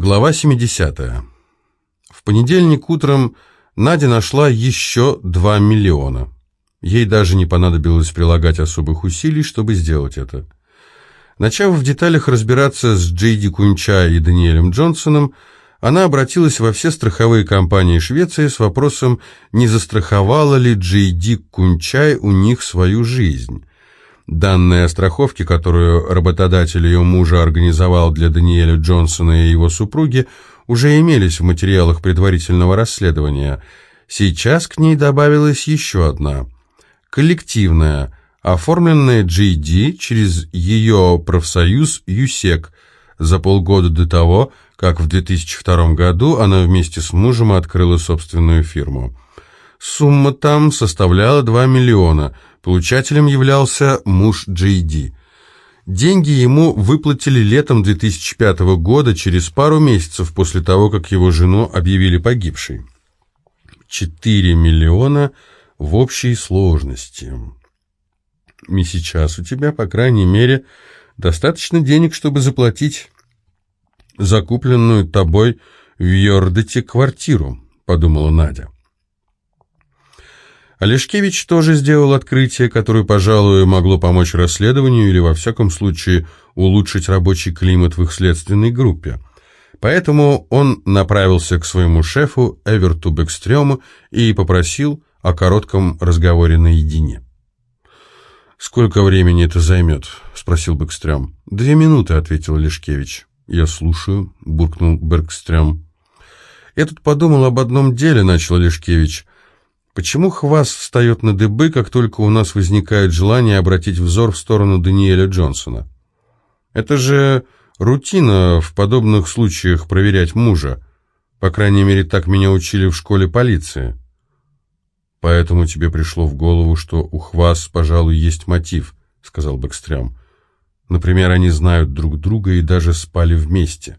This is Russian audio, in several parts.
Глава 70. В понедельник утром Надя нашла еще 2 миллиона. Ей даже не понадобилось прилагать особых усилий, чтобы сделать это. Начав в деталях разбираться с Джейди Кунча и Даниэлем Джонсоном, она обратилась во все страховые компании Швеции с вопросом, не застраховала ли Джейди Кунчай у них свою жизнь. Данные о страховке, которую работодатель ее мужа организовал для Даниэля Джонсона и его супруги, уже имелись в материалах предварительного расследования. Сейчас к ней добавилась еще одна. Коллективная, оформленная GD через ее профсоюз ЮСЕК за полгода до того, как в 2002 году она вместе с мужем открыла собственную фирму. Сумма там составляла 2 миллиона – Получателем являлся муж Джей Деньги ему выплатили летом 2005 года, через пару месяцев после того, как его жену объявили погибшей. 4 миллиона в общей сложности. И сейчас у тебя, по крайней мере, достаточно денег, чтобы заплатить закупленную тобой в Йордете квартиру, подумала Надя. Олешкевич тоже сделал открытие, которое, пожалуй, могло помочь расследованию или, во всяком случае, улучшить рабочий климат в их следственной группе. Поэтому он направился к своему шефу Эверту Бекстрему и попросил о коротком разговоре наедине. «Сколько времени это займет?» — спросил Бекстрем. «Две минуты», — ответил Лешкевич. «Я слушаю», — буркнул Бергстрем. «Я тут подумал об одном деле», — начал Лешкевич. Почему Хвас встает на дыбы, как только у нас возникает желание обратить взор в сторону Даниэля Джонсона? Это же рутина в подобных случаях проверять мужа. По крайней мере, так меня учили в школе полиции. Поэтому тебе пришло в голову, что у Хвас, пожалуй, есть мотив, сказал Бэкстрём. Например, они знают друг друга и даже спали вместе.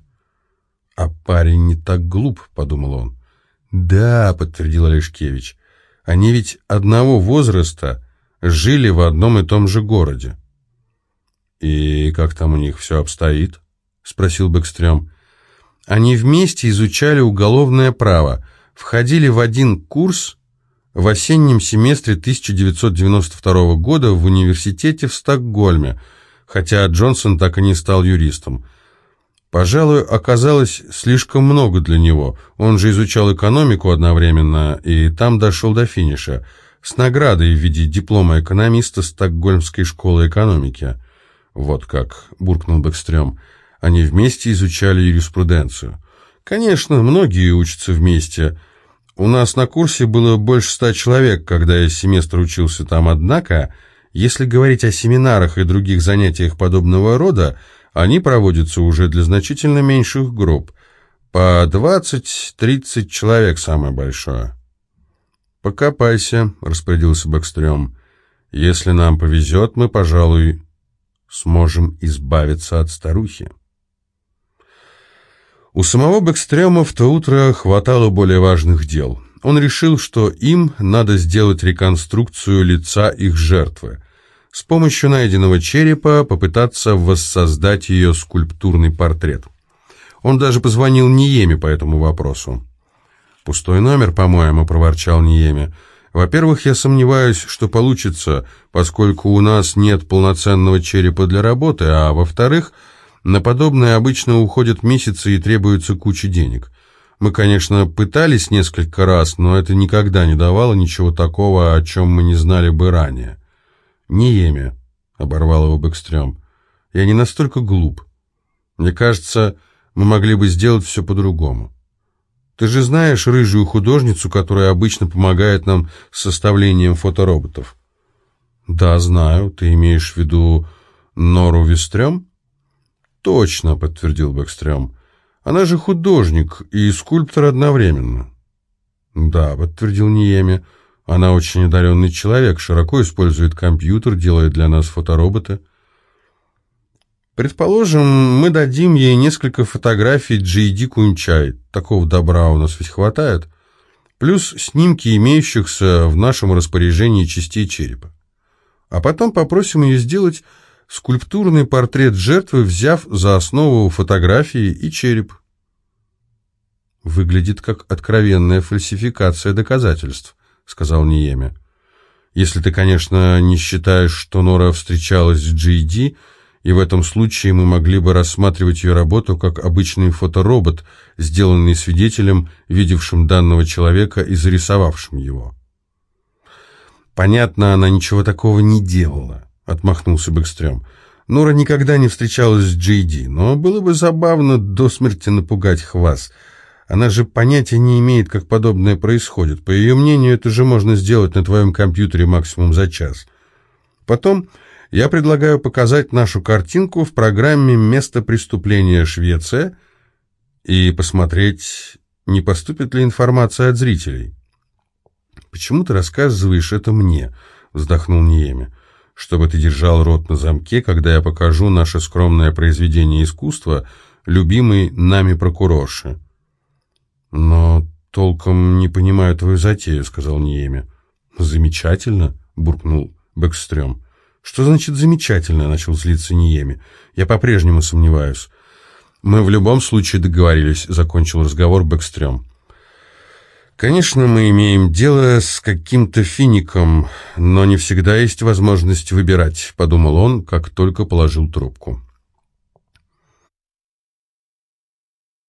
А парень не так глуп, подумал он. Да, подтвердил Олешкевич. Они ведь одного возраста жили в одном и том же городе. «И как там у них все обстоит?» — спросил Бэкстрём. «Они вместе изучали уголовное право, входили в один курс в осеннем семестре 1992 года в университете в Стокгольме, хотя Джонсон так и не стал юристом. Пожалуй, оказалось слишком много для него. Он же изучал экономику одновременно, и там дошел до финиша, с наградой в виде диплома экономиста Стокгольмской школы экономики. Вот как, буркнул Бэкстрём. Они вместе изучали юриспруденцию. Конечно, многие учатся вместе. У нас на курсе было больше ста человек, когда я семестр учился там, однако, если говорить о семинарах и других занятиях подобного рода, они проводятся уже для значительно меньших групп, по 20-30 человек самое большое. «Покопайся», — распорядился Бэкстрём. «Если нам повезет, мы, пожалуй, сможем избавиться от старухи». У самого Бэкстрёма в то утро хватало более важных дел. Он решил, что им надо сделать реконструкцию лица их жертвы — с помощью найденного черепа попытаться воссоздать ее скульптурный портрет. Он даже позвонил Ниеме по этому вопросу. «Пустой номер, по-моему», — проворчал Ниеме. «Во-первых, я сомневаюсь, что получится, поскольку у нас нет полноценного черепа для работы, а во-вторых, на подобное обычно уходят месяцы и требуется куча денег. Мы, конечно, пытались несколько раз, но это никогда не давало ничего такого, о чем мы не знали бы ранее». «Не Еме», — оборвал его Бэкстрём. «Я не настолько глуп. Мне кажется, мы могли бы сделать все по-другому. Ты же знаешь рыжую художницу, которая обычно помогает нам с составлением фотороботов?» «Да, знаю. Ты имеешь в виду Нору Вестрём?» «Точно», — подтвердил Бэкстрём. «Она же художник и скульптор одновременно». «Да», — подтвердил Ниеме. Она очень одаренный человек, широко использует компьютер, делает для нас фотороботы. Предположим, мы дадим ей несколько фотографий Джейди Кунчай. Такого добра у нас ведь хватает. Плюс снимки имеющихся в нашем распоряжении частей черепа. А потом попросим ее сделать скульптурный портрет жертвы, взяв за основу фотографии и череп. «Выглядит как откровенная фальсификация доказательств», — сказал Ниеме. «Если ты, конечно, не считаешь, что Нора встречалась с Джейди, и в этом случае мы могли бы рассматривать ее работу как обычный фоторобот, сделанный свидетелем, видевшим данного человека и зарисовавшим его». «Понятно, она ничего такого не делала», — отмахнулся Бэкстрём. «Нора никогда не встречалась с Джейди, но было бы забавно до смерти напугать Хвас». Она же понятия не имеет, как подобное происходит. По ее мнению, это же можно сделать на твоем компьютере максимум за час. Потом я предлагаю показать нашу картинку в программе «Место преступления Швеция» и посмотреть, не поступит ли информация от зрителей. «Почему ты рассказываешь это мне?» — вздохнул Ниеми. «Чтобы ты держал рот на замке, когда я покажу наше скромное произведение искусства, любимый нами прокурорши». «Но толком не понимаю твою затею», — сказал Ниеми. «Замечательно», — буркнул Бэкстрём. «Что значит «замечательно»?» — начал злиться Ниеми. «Я по-прежнему сомневаюсь». «Мы в любом случае договорились», — закончил разговор Бэкстрём. «Конечно, мы имеем дело с каким-то фиником, но не всегда есть возможность выбирать», — подумал он, как только положил трубку.